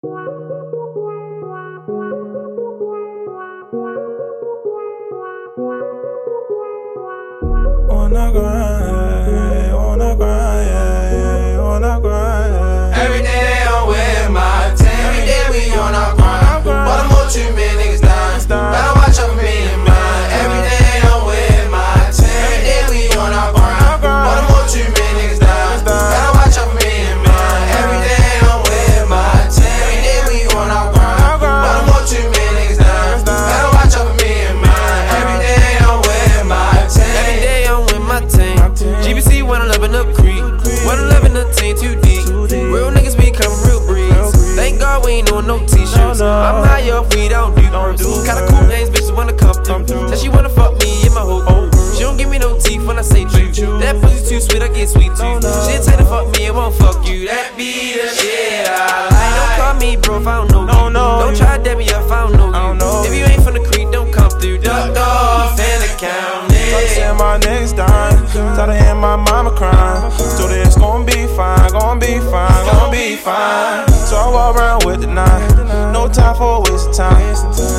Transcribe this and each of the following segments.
Oh, On the grind, 111 up creek. 111 the team too deep. Real niggas become real breeds. Thank God we ain't on no t-shirts. I'm high up, we don't do groups. Kinda cool names, bitches wanna come through. Said she wanna fuck me in my whole group. Oh. She don't give me no teeth when I say truth. That pussy too sweet, I get sweet too. She tell to fuck me, it won't fuck you. That be the county. Saying my niggas dying, tired of hearing my mama crying. So it's gon' be fine, gon' be fine, gon' be fine. So I walk around with the nine. No time for of time.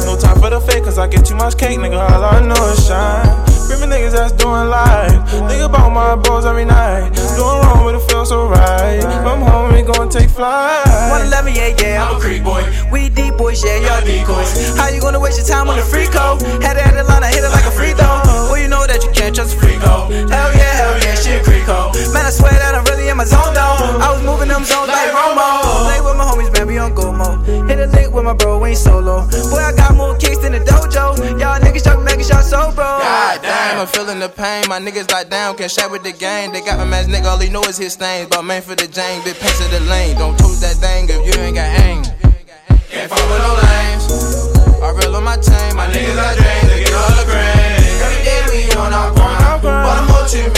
No time for the fake, cause I get too much cake, nigga. All I know is shine. Me niggas that's doing life. Think about my bros every night. Doing wrong, but it feels so right. From home, we gon' take flight. 111, yeah, yeah, I'm a creep boy. We deep boys, yeah, y'all decoys. How you gonna waste your time on the free code? Had solo. Boy, I got more kicks than the dojo. Y'all niggas talking, making y'all so bro. God damn, I'm feeling the pain. My niggas locked down, can't share with the gang. They got my man's nigga, all he know is his stains. But man for the jang, big pace of the lane. Don't choose that thing if you ain't got aim. Can't fuck with no lames. I reel on my team, my niggas got dreams, they get all the grain. Every day we on our grind. Baltimore team,